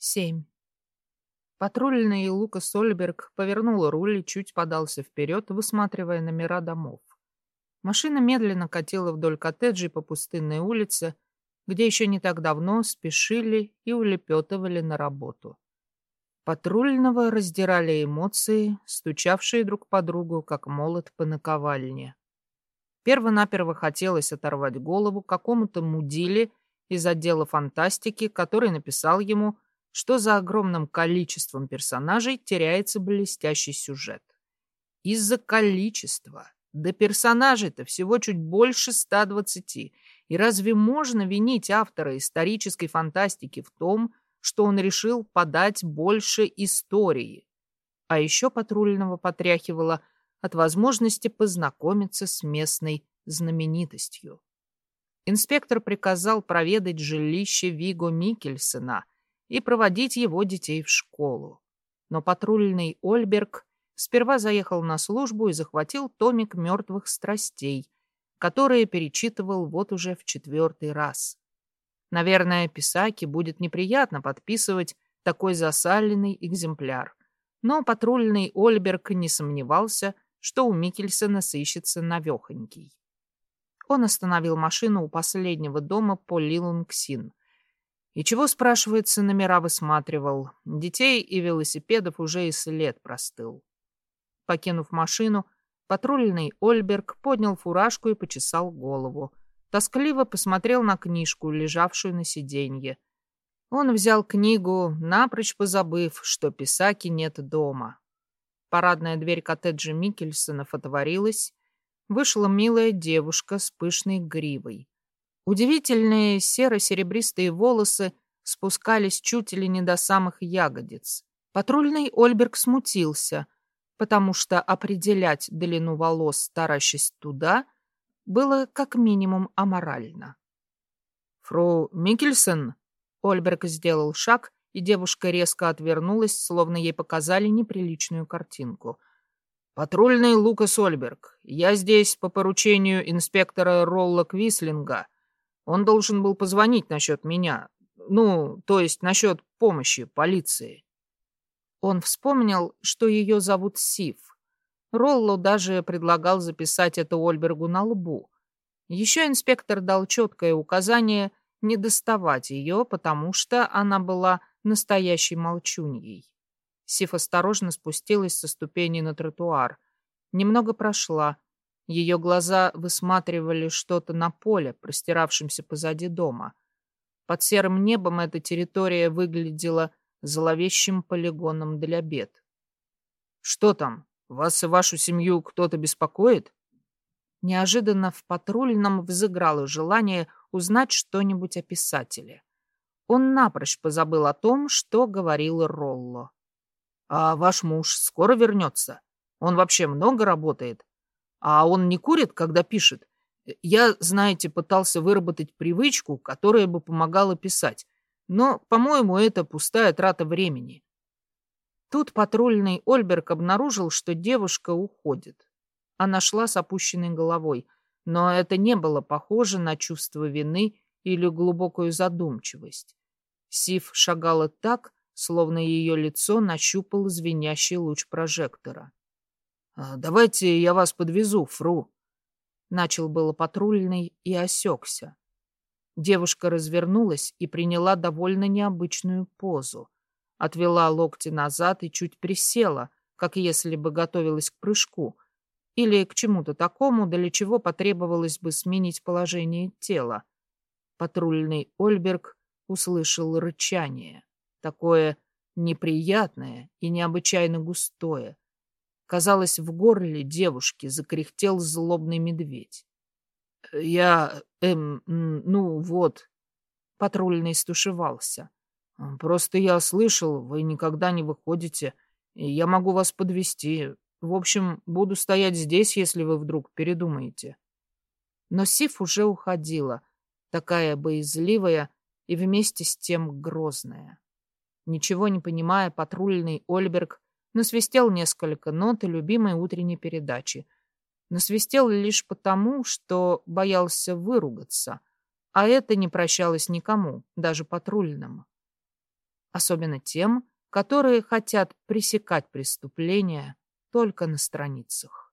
Семь. Патрульный Лука Сольберг повернул руль и чуть подался вперед, высматривая номера домов. Машина медленно катила вдоль коттеджей по пустынной улице, где еще не так давно спешили и улепетывали на работу. Патрульного раздирали эмоции, стучавшие друг по другу, как молот по наковальне. Перво-наперво хотелось оторвать голову какому-то мудиле из отдела фантастики, который написал ему что за огромным количеством персонажей теряется блестящий сюжет. Из-за количества. Да персонажей-то всего чуть больше 120. И разве можно винить автора исторической фантастики в том, что он решил подать больше истории? А еще патрульного потряхивало от возможности познакомиться с местной знаменитостью. Инспектор приказал проведать жилище Виго Микельсона – и проводить его детей в школу. Но патрульный Ольберг сперва заехал на службу и захватил томик мертвых страстей, которые перечитывал вот уже в четвертый раз. Наверное, Писаки будет неприятно подписывать такой засаленный экземпляр. Но патрульный Ольберг не сомневался, что у Микельсона сыщется навехонький. Он остановил машину у последнего дома по Лилунгсин. И чего, спрашивается, номера высматривал? Детей и велосипедов уже и след простыл. Покинув машину, патрульный Ольберг поднял фуражку и почесал голову. Тоскливо посмотрел на книжку, лежавшую на сиденье. Он взял книгу, напрочь позабыв, что Писаки нет дома. Парадная дверь коттеджа Микельсонов отворилась. Вышла милая девушка с пышной гривой. Удивительные серо-серебристые волосы спускались чуть ли не до самых ягодиц. Патрульный Ольберг смутился, потому что определять длину волос, таращась туда, было как минимум аморально. «Фру Микельсон?» Ольберг сделал шаг, и девушка резко отвернулась, словно ей показали неприличную картинку. «Патрульный Лукас Ольберг. Я здесь по поручению инспектора Ролла Квислинга». Он должен был позвонить насчет меня. Ну, то есть насчет помощи полиции. Он вспомнил, что ее зовут Сив. Ролло даже предлагал записать это Ольбергу на лбу. Еще инспектор дал четкое указание не доставать ее, потому что она была настоящей молчуньей. Сиф осторожно спустилась со ступени на тротуар. Немного прошла, ее глаза высматривали что-то на поле, простиравшемся позади дома. Под серым небом эта территория выглядела зловещим полигоном для бед. «Что там? Вас и вашу семью кто-то беспокоит?» Неожиданно в патрульном взыграло желание узнать что-нибудь о писателе. Он напрочь позабыл о том, что говорил Ролло. «А ваш муж скоро вернется? Он вообще много работает? А он не курит, когда пишет? Я, знаете, пытался выработать привычку, которая бы помогала писать. Но, по-моему, это пустая трата времени. Тут патрульный Ольберг обнаружил, что девушка уходит. Она шла с опущенной головой, но это не было похоже на чувство вины или глубокую задумчивость. Сив шагала так, словно ее лицо нащупал звенящий луч прожектора. А, «Давайте я вас подвезу, фру». Начал было патрульный и осекся. Девушка развернулась и приняла довольно необычную позу. Отвела локти назад и чуть присела, как если бы готовилась к прыжку, или к чему-то такому, для чего потребовалось бы сменить положение тела. Патрульный Ольберг услышал рычание, такое неприятное и необычайно густое, Казалось, в горле девушки закряхтел злобный медведь. «Я... эм... ну вот...» Патрульный стушевался. «Просто я слышал, вы никогда не выходите, и я могу вас подвести. В общем, буду стоять здесь, если вы вдруг передумаете». Но Сиф уже уходила, такая боязливая и вместе с тем грозная. Ничего не понимая, патрульный Ольберг Насвистел несколько нот любимой утренней передачи. Насвистел лишь потому, что боялся выругаться, а это не прощалось никому, даже патрульным. особенно тем, которые хотят пресекать преступления только на страницах.